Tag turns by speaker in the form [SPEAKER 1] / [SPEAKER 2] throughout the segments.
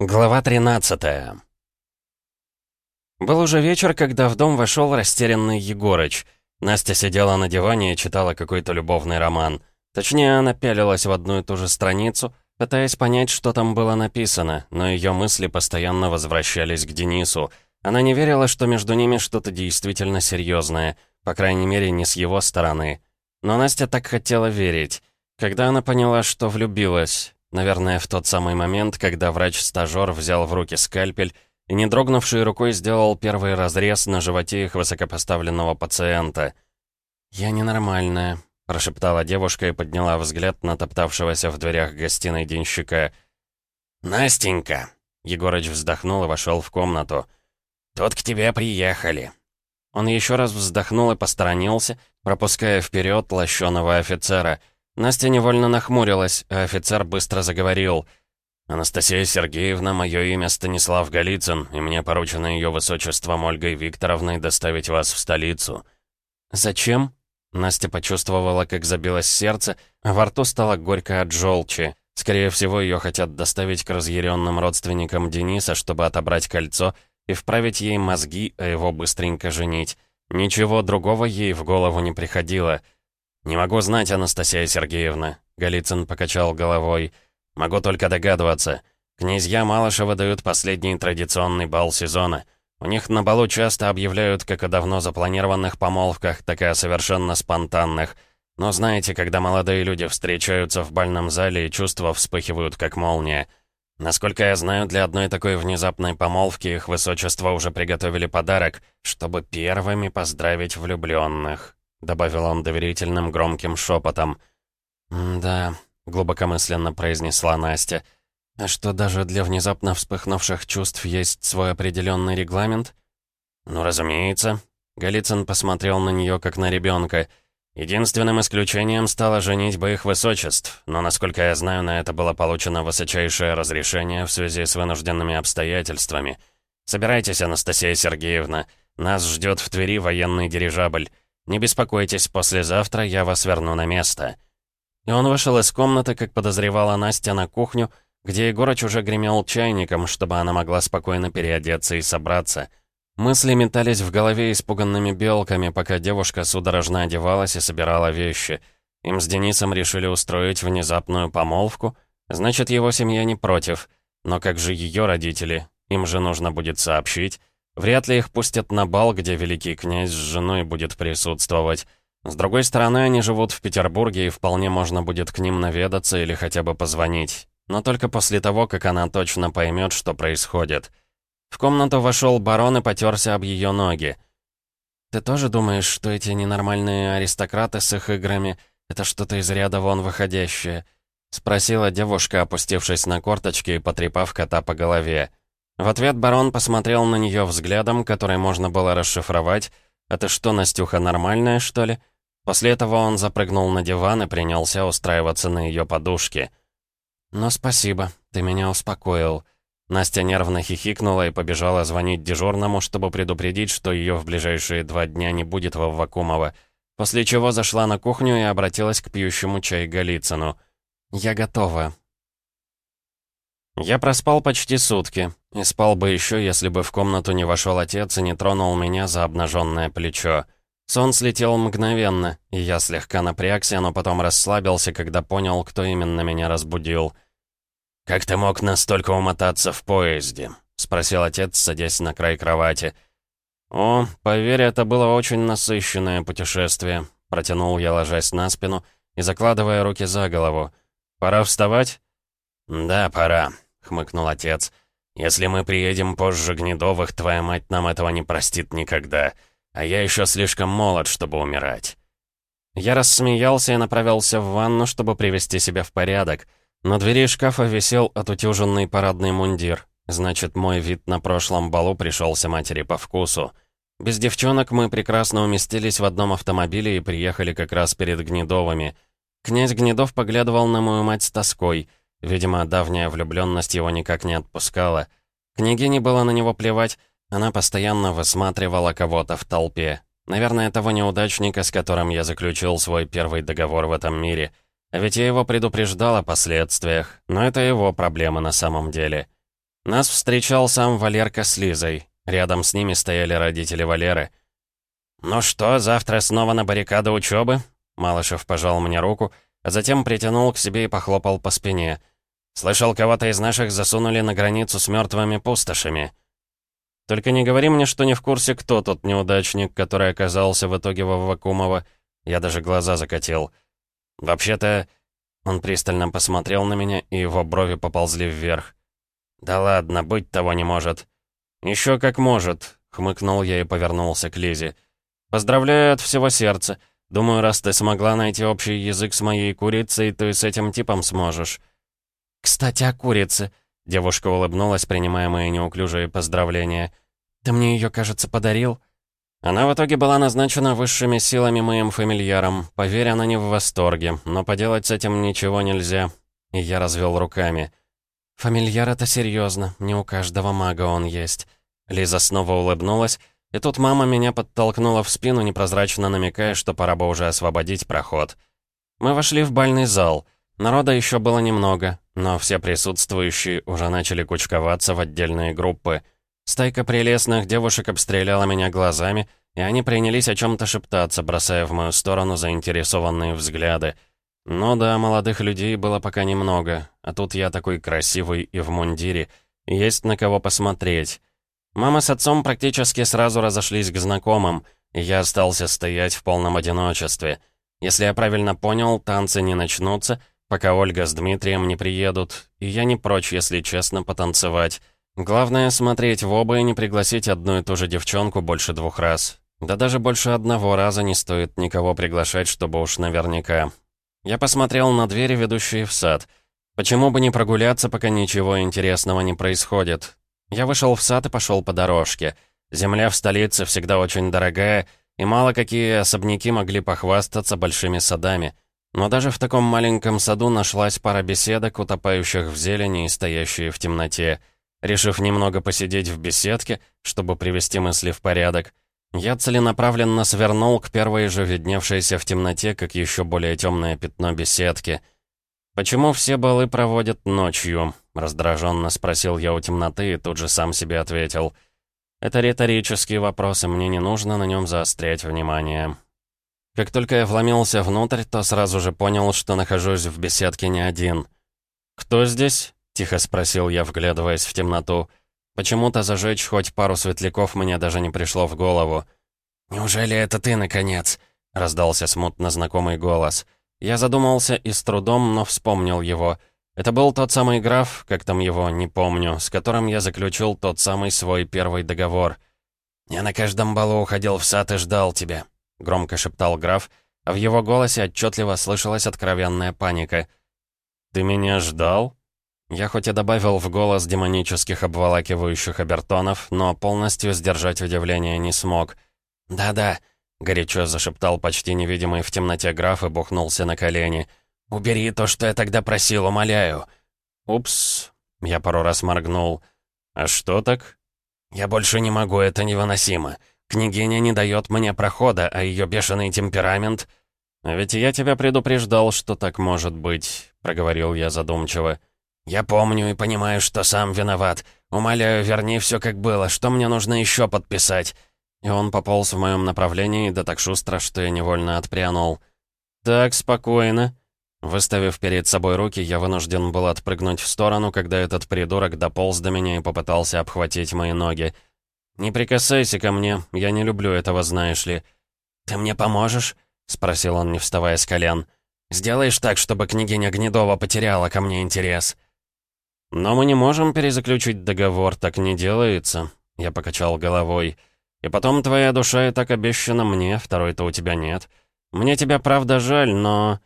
[SPEAKER 1] Глава 13 Был уже вечер, когда в дом вошел растерянный Егорыч. Настя сидела на диване и читала какой-то любовный роман. Точнее, она пялилась в одну и ту же страницу, пытаясь понять, что там было написано, но ее мысли постоянно возвращались к Денису. Она не верила, что между ними что-то действительно серьезное, по крайней мере, не с его стороны. Но Настя так хотела верить. Когда она поняла, что влюбилась, Наверное, в тот самый момент, когда врач-стажёр взял в руки скальпель и, не дрогнувшей рукой, сделал первый разрез на животе их высокопоставленного пациента. «Я ненормальная», — прошептала девушка и подняла взгляд на топтавшегося в дверях гостиной денщика. «Настенька!» — Егорыч вздохнул и вошел в комнату. «Тут к тебе приехали». Он еще раз вздохнул и посторонился, пропуская вперед лощеного офицера — Настя невольно нахмурилась, а офицер быстро заговорил. «Анастасия Сергеевна, мое имя Станислав Голицын, и мне поручено ее высочеством Ольгой Викторовной доставить вас в столицу». «Зачем?» Настя почувствовала, как забилось сердце, а во рту стало горько от желчи. Скорее всего, ее хотят доставить к разъяренным родственникам Дениса, чтобы отобрать кольцо и вправить ей мозги, а его быстренько женить. Ничего другого ей в голову не приходило — «Не могу знать, Анастасия Сергеевна», — Голицын покачал головой. «Могу только догадываться. Князья Малышева дают последний традиционный бал сезона. У них на балу часто объявляют как о давно запланированных помолвках, так и о совершенно спонтанных. Но знаете, когда молодые люди встречаются в бальном зале и чувства вспыхивают как молния. Насколько я знаю, для одной такой внезапной помолвки их высочество уже приготовили подарок, чтобы первыми поздравить влюбленных добавил он доверительным громким шепотом. «Да», — глубокомысленно произнесла Настя. «А что, даже для внезапно вспыхнувших чувств есть свой определенный регламент?» «Ну, разумеется». Голицын посмотрел на нее как на ребенка. «Единственным исключением стало женитьба их высочеств, но, насколько я знаю, на это было получено высочайшее разрешение в связи с вынужденными обстоятельствами. Собирайтесь, Анастасия Сергеевна, нас ждет в Твери военный дирижабль». «Не беспокойтесь, послезавтра я вас верну на место». И он вышел из комнаты, как подозревала Настя, на кухню, где Егорыч уже гремел чайником, чтобы она могла спокойно переодеться и собраться. Мысли метались в голове испуганными белками, пока девушка судорожно одевалась и собирала вещи. Им с Денисом решили устроить внезапную помолвку. Значит, его семья не против. Но как же ее родители? Им же нужно будет сообщить. Вряд ли их пустят на бал, где великий князь с женой будет присутствовать. С другой стороны, они живут в Петербурге, и вполне можно будет к ним наведаться или хотя бы позвонить. Но только после того, как она точно поймет, что происходит. В комнату вошел барон и потерся об ее ноги. «Ты тоже думаешь, что эти ненормальные аристократы с их играми — это что-то из ряда вон выходящее?» — спросила девушка, опустившись на корточки и потрепав кота по голове. В ответ барон посмотрел на нее взглядом, который можно было расшифровать. «Это что, Настюха, нормальная, что ли?» После этого он запрыгнул на диван и принялся устраиваться на ее подушке. «Ну, спасибо, ты меня успокоил». Настя нервно хихикнула и побежала звонить дежурному, чтобы предупредить, что ее в ближайшие два дня не будет во Вакумова, после чего зашла на кухню и обратилась к пьющему чай Голицыну. «Я готова. Я проспал почти сутки, и спал бы еще, если бы в комнату не вошел отец и не тронул меня за обнаженное плечо. Сон слетел мгновенно, и я слегка напрягся, но потом расслабился, когда понял, кто именно меня разбудил. «Как ты мог настолько умотаться в поезде?» — спросил отец, садясь на край кровати. «О, поверь, это было очень насыщенное путешествие», — протянул я, ложась на спину и закладывая руки за голову. «Пора вставать?» «Да, пора», — хмыкнул отец. «Если мы приедем позже Гнедовых, твоя мать нам этого не простит никогда. А я еще слишком молод, чтобы умирать». Я рассмеялся и направился в ванну, чтобы привести себя в порядок. На двери шкафа висел отутюженный парадный мундир. Значит, мой вид на прошлом балу пришелся матери по вкусу. Без девчонок мы прекрасно уместились в одном автомобиле и приехали как раз перед Гнедовыми. Князь Гнедов поглядывал на мою мать с тоской — Видимо, давняя влюбленность его никак не отпускала. Княгине было на него плевать, она постоянно высматривала кого-то в толпе. Наверное, того неудачника, с которым я заключил свой первый договор в этом мире. А ведь я его предупреждал о последствиях, но это его проблема на самом деле. Нас встречал сам Валерка с Лизой. Рядом с ними стояли родители Валеры. «Ну что, завтра снова на баррикады учебы?» Малышев пожал мне руку, а затем притянул к себе и похлопал по спине. «Слышал, кого-то из наших засунули на границу с мертвыми пустошами». «Только не говори мне, что не в курсе, кто тот неудачник, который оказался в итоге во Вакумово. Я даже глаза закатил. Вообще-то...» Он пристально посмотрел на меня, и его брови поползли вверх. «Да ладно, быть того не может». «Еще как может», — хмыкнул я и повернулся к Лизе. «Поздравляю от всего сердца. Думаю, раз ты смогла найти общий язык с моей курицей, то и с этим типом сможешь». «Кстати, о курице», Девушка улыбнулась, принимая мои неуклюжие поздравления. «Ты мне ее, кажется, подарил?» Она в итоге была назначена высшими силами моим фамильяром. Поверь, она не в восторге, но поделать с этим ничего нельзя. И я развел руками. «Фамильяр — это серьезно, не у каждого мага он есть». Лиза снова улыбнулась, и тут мама меня подтолкнула в спину, непрозрачно намекая, что пора бы уже освободить проход. Мы вошли в бальный зал. Народа еще было немного, но все присутствующие уже начали кучковаться в отдельные группы. Стайка прелестных девушек обстреляла меня глазами, и они принялись о чем-то шептаться, бросая в мою сторону заинтересованные взгляды. Ну да, молодых людей было пока немного, а тут я такой красивый и в мундире, и есть на кого посмотреть. Мама с отцом практически сразу разошлись к знакомым, и я остался стоять в полном одиночестве. Если я правильно понял, танцы не начнутся — пока Ольга с Дмитрием не приедут, и я не прочь, если честно, потанцевать. Главное — смотреть в оба и не пригласить одну и ту же девчонку больше двух раз. Да даже больше одного раза не стоит никого приглашать, чтобы уж наверняка. Я посмотрел на двери, ведущие в сад. Почему бы не прогуляться, пока ничего интересного не происходит? Я вышел в сад и пошел по дорожке. Земля в столице всегда очень дорогая, и мало какие особняки могли похвастаться большими садами — но даже в таком маленьком саду нашлась пара беседок, утопающих в зелени и стоящие в темноте. Решив немного посидеть в беседке, чтобы привести мысли в порядок, я целенаправленно свернул к первой же видневшейся в темноте, как еще более темное пятно беседки. «Почему все балы проводят ночью?» — раздраженно спросил я у темноты и тут же сам себе ответил. «Это риторический вопрос, и мне не нужно на нем заострять внимание». Как только я вломился внутрь, то сразу же понял, что нахожусь в беседке не один. «Кто здесь?» — тихо спросил я, вглядываясь в темноту. Почему-то зажечь хоть пару светляков мне даже не пришло в голову. «Неужели это ты, наконец?» — раздался смутно знакомый голос. Я задумался и с трудом, но вспомнил его. Это был тот самый граф, как там его, не помню, с которым я заключил тот самый свой первый договор. «Я на каждом балу уходил в сад и ждал тебя», — громко шептал граф, а в его голосе отчетливо слышалась откровенная паника. «Ты меня ждал?» Я хоть и добавил в голос демонических обволакивающих обертонов, но полностью сдержать удивление не смог. «Да-да», — горячо зашептал почти невидимый в темноте граф и бухнулся на колени. «Убери то, что я тогда просил, умоляю». «Упс», — я пару раз моргнул. «А что так?» «Я больше не могу, это невыносимо. Княгиня не дает мне прохода, а ее бешеный темперамент... «А ведь я тебя предупреждал, что так может быть», — проговорил я задумчиво. «Я помню и понимаю, что сам виноват. Умоляю, верни все как было. Что мне нужно еще подписать?» И он пополз в моем направлении, да так шустро, что я невольно отпрянул. «Так, спокойно». Выставив перед собой руки, я вынужден был отпрыгнуть в сторону, когда этот придурок дополз до меня и попытался обхватить мои ноги. «Не прикасайся ко мне, я не люблю этого, знаешь ли». «Ты мне поможешь?» — спросил он, не вставая с колен. «Сделаешь так, чтобы княгиня Гнедова потеряла ко мне интерес». «Но мы не можем перезаключить договор, так не делается», — я покачал головой. «И потом твоя душа и так обещана мне, второй-то у тебя нет. Мне тебя правда жаль, но...»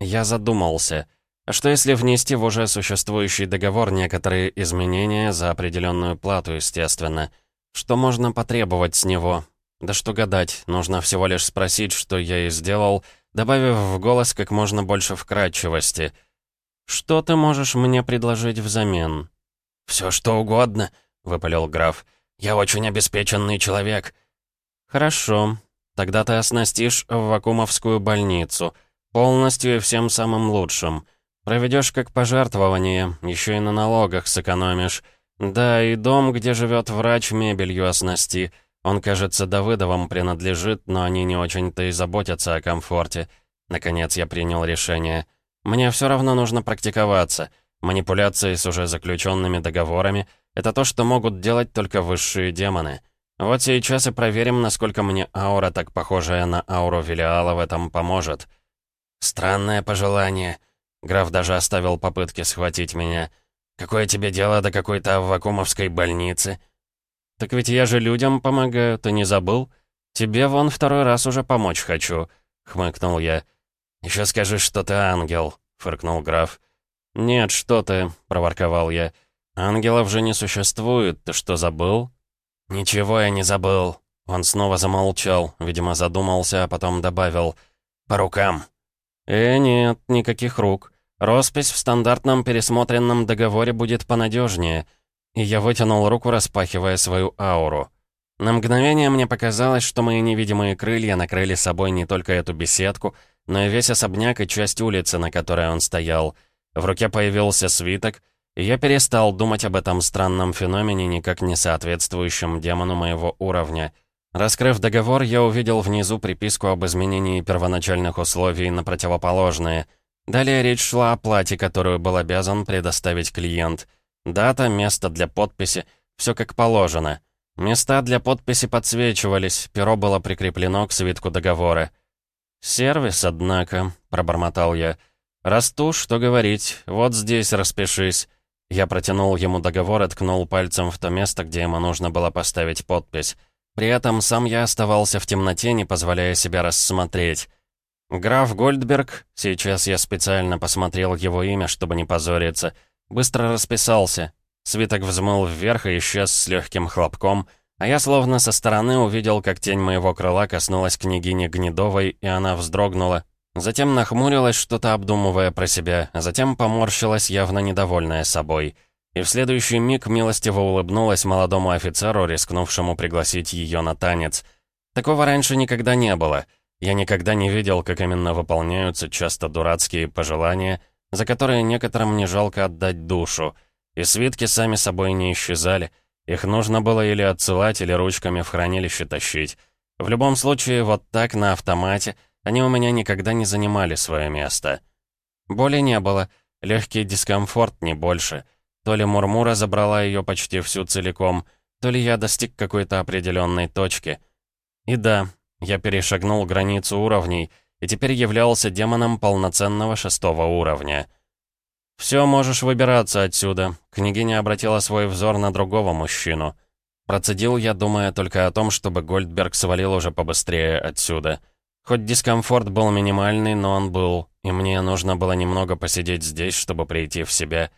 [SPEAKER 1] Я задумался. А что если внести в уже существующий договор некоторые изменения за определенную плату, естественно?» Что можно потребовать с него? Да что гадать, нужно всего лишь спросить, что я и сделал, добавив в голос как можно больше вкрадчивости. «Что ты можешь мне предложить взамен?» «Все что угодно», — выпалил граф. «Я очень обеспеченный человек». «Хорошо. Тогда ты оснастишь в Вакумовскую больницу. Полностью и всем самым лучшим. Проведешь как пожертвование, еще и на налогах сэкономишь. «Да, и дом, где живет врач, мебелью оснасти. Он, кажется, Давыдовым принадлежит, но они не очень-то и заботятся о комфорте. Наконец я принял решение. Мне все равно нужно практиковаться. Манипуляции с уже заключенными договорами — это то, что могут делать только высшие демоны. Вот сейчас и проверим, насколько мне аура, так похожая на ауру Велиала, в этом поможет. Странное пожелание. Граф даже оставил попытки схватить меня. Какое тебе дело до какой-то вакуумовской больницы? Так ведь я же людям помогаю, ты не забыл? Тебе вон второй раз уже помочь хочу, хмыкнул я. Еще скажи, что ты ангел, фыркнул граф. «Нет, что ты», — проворковал я. «Ангелов же не существует, ты что, забыл?» «Ничего я не забыл». Он снова замолчал, видимо, задумался, а потом добавил. «По рукам». «Э, нет, никаких рук. Роспись в стандартном пересмотренном договоре будет понадежнее». И я вытянул руку, распахивая свою ауру. На мгновение мне показалось, что мои невидимые крылья накрыли собой не только эту беседку, но и весь особняк и часть улицы, на которой он стоял. В руке появился свиток, и я перестал думать об этом странном феномене, никак не соответствующем демону моего уровня. Раскрыв договор, я увидел внизу приписку об изменении первоначальных условий на противоположные. Далее речь шла о плате, которую был обязан предоставить клиент. Дата, место для подписи, все как положено. Места для подписи подсвечивались, перо было прикреплено к свитку договора. «Сервис, однако», — пробормотал я. «Расту, что говорить, вот здесь распишись». Я протянул ему договор и ткнул пальцем в то место, где ему нужно было поставить подпись. При этом сам я оставался в темноте, не позволяя себя рассмотреть. Граф Гольдберг, сейчас я специально посмотрел его имя, чтобы не позориться, быстро расписался. Свиток взмыл вверх и исчез с легким хлопком, а я словно со стороны увидел, как тень моего крыла коснулась княгини Гнедовой, и она вздрогнула, Затем нахмурилась, что-то обдумывая про себя, а затем поморщилась, явно недовольная собой. И в следующий миг милостиво улыбнулась молодому офицеру, рискнувшему пригласить ее на танец. Такого раньше никогда не было. Я никогда не видел, как именно выполняются часто дурацкие пожелания, за которые некоторым не жалко отдать душу. И свитки сами собой не исчезали. Их нужно было или отсылать, или ручками в хранилище тащить. В любом случае, вот так, на автомате — они у меня никогда не занимали свое место. Боли не было, легкий дискомфорт не больше. То ли Мурмура забрала ее почти всю целиком, то ли я достиг какой-то определенной точки. И да, я перешагнул границу уровней и теперь являлся демоном полноценного шестого уровня. «Все, можешь выбираться отсюда», — княгиня обратила свой взор на другого мужчину. Процедил я, думая только о том, чтобы Гольдберг свалил уже побыстрее отсюда. Хоть дискомфорт был минимальный, но он был, и мне нужно было немного посидеть здесь, чтобы прийти в себя.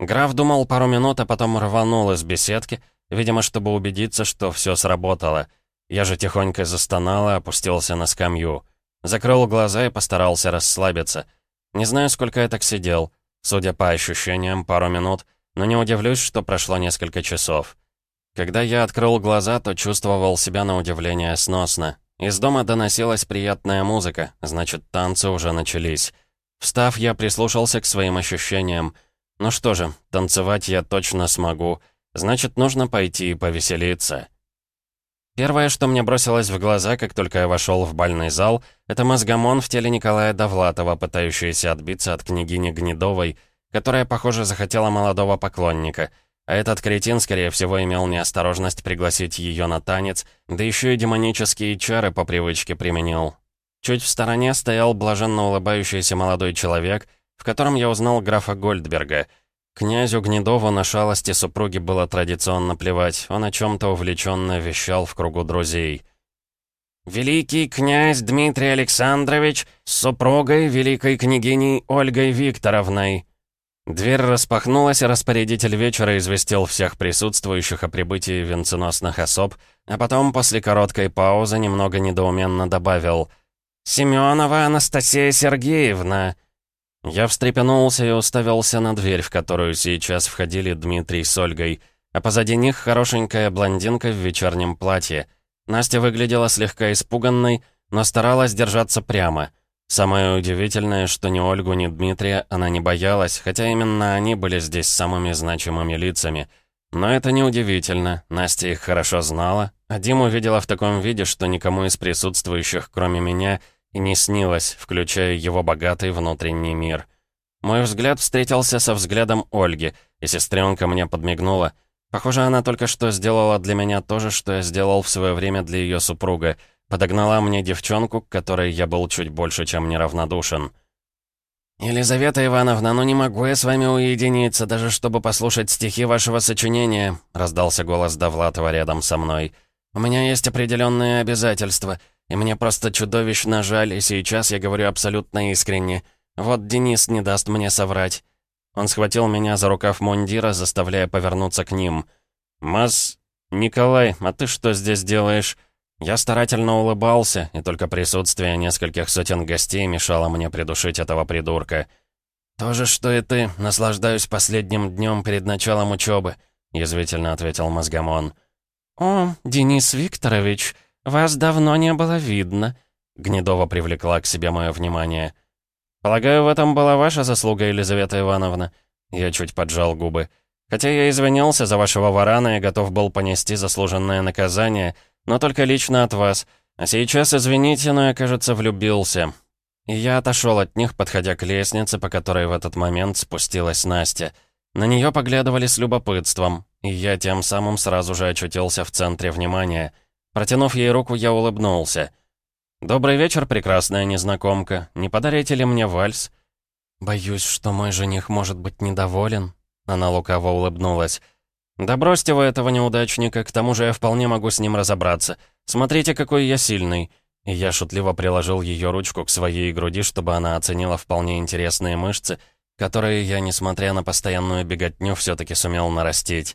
[SPEAKER 1] Граф думал пару минут, а потом рванул из беседки, видимо, чтобы убедиться, что все сработало. Я же тихонько застонал и опустился на скамью. Закрыл глаза и постарался расслабиться. Не знаю, сколько я так сидел. Судя по ощущениям, пару минут, но не удивлюсь, что прошло несколько часов. Когда я открыл глаза, то чувствовал себя на удивление сносно. Из дома доносилась приятная музыка, значит, танцы уже начались. Встав, я прислушался к своим ощущениям. Ну что же, танцевать я точно смогу. Значит, нужно пойти и повеселиться. Первое, что мне бросилось в глаза, как только я вошел в бальный зал, это мозгомон в теле Николая Довлатова, пытающийся отбиться от княгини Гнедовой, которая, похоже, захотела молодого поклонника — а этот кретин, скорее всего, имел неосторожность пригласить ее на танец, да еще и демонические чары по привычке применил. Чуть в стороне стоял блаженно улыбающийся молодой человек, в котором я узнал графа Гольдберга. Князю Гнедову на шалости супруги было традиционно плевать, он о чем-то увлеченно вещал в кругу друзей. «Великий князь Дмитрий Александрович с супругой великой княгиней Ольгой Викторовной», Дверь распахнулась, и распорядитель вечера известил всех присутствующих о прибытии венценосных особ, а потом, после короткой паузы, немного недоуменно добавил «Семенова Анастасия Сергеевна!» Я встрепенулся и уставился на дверь, в которую сейчас входили Дмитрий с Ольгой, а позади них хорошенькая блондинка в вечернем платье. Настя выглядела слегка испуганной, но старалась держаться прямо — Самое удивительное, что ни Ольгу, ни Дмитрия она не боялась, хотя именно они были здесь самыми значимыми лицами. Но это неудивительно, Настя их хорошо знала, а Диму видела в таком виде, что никому из присутствующих, кроме меня, и не снилось, включая его богатый внутренний мир. Мой взгляд встретился со взглядом Ольги, и сестренка мне подмигнула. Похоже, она только что сделала для меня то же, что я сделал в свое время для ее супруга. Подогнала мне девчонку, к которой я был чуть больше, чем неравнодушен. «Елизавета Ивановна, ну не могу я с вами уединиться, даже чтобы послушать стихи вашего сочинения», раздался голос Довлатова рядом со мной. «У меня есть определенные обязательства, и мне просто чудовищно жаль, и сейчас я говорю абсолютно искренне. Вот Денис не даст мне соврать». Он схватил меня за рукав мундира, заставляя повернуться к ним. «Мас... Николай, а ты что здесь делаешь?» Я старательно улыбался, и только присутствие нескольких сотен гостей мешало мне придушить этого придурка. «То же, что и ты, наслаждаюсь последним днем перед началом учебы», — язвительно ответил Мозгамон. «О, Денис Викторович, вас давно не было видно», — Гнедова привлекла к себе мое внимание. «Полагаю, в этом была ваша заслуга, Елизавета Ивановна?» Я чуть поджал губы. «Хотя я извинялся за вашего варана и готов был понести заслуженное наказание, но только лично от вас. А сейчас, извините, но я, кажется, влюбился». И я отошел от них, подходя к лестнице, по которой в этот момент спустилась Настя. На нее поглядывали с любопытством, и я тем самым сразу же очутился в центре внимания. Протянув ей руку, я улыбнулся — «Добрый вечер, прекрасная незнакомка. Не подарите ли мне вальс?» «Боюсь, что мой жених может быть недоволен», — она лукаво улыбнулась. «Да бросьте вы этого неудачника, к тому же я вполне могу с ним разобраться. Смотрите, какой я сильный». И я шутливо приложил ее ручку к своей груди, чтобы она оценила вполне интересные мышцы, которые я, несмотря на постоянную беготню, все таки сумел нарастить.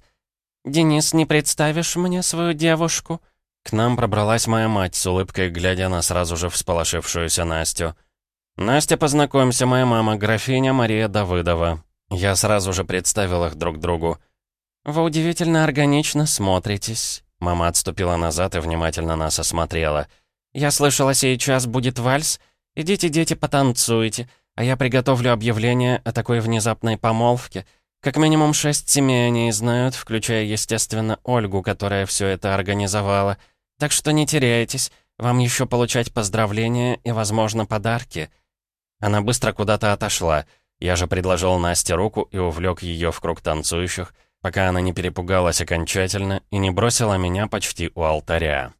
[SPEAKER 1] «Денис, не представишь мне свою девушку?» К нам пробралась моя мать с улыбкой, глядя на сразу же всполошившуюся Настю. «Настя, познакомься, моя мама, графиня Мария Давыдова». Я сразу же представил их друг другу. «Вы удивительно органично смотритесь». Мама отступила назад и внимательно нас осмотрела. «Я слышала, сейчас будет вальс. Идите, дети, потанцуйте, а я приготовлю объявление о такой внезапной помолвке. Как минимум шесть семей они знают, включая, естественно, Ольгу, которая все это организовала. Так что не теряйтесь, вам еще получать поздравления и, возможно, подарки». Она быстро куда-то отошла. Я же предложил Насте руку и увлек ее в круг танцующих, пока она не перепугалась окончательно и не бросила меня почти у алтаря.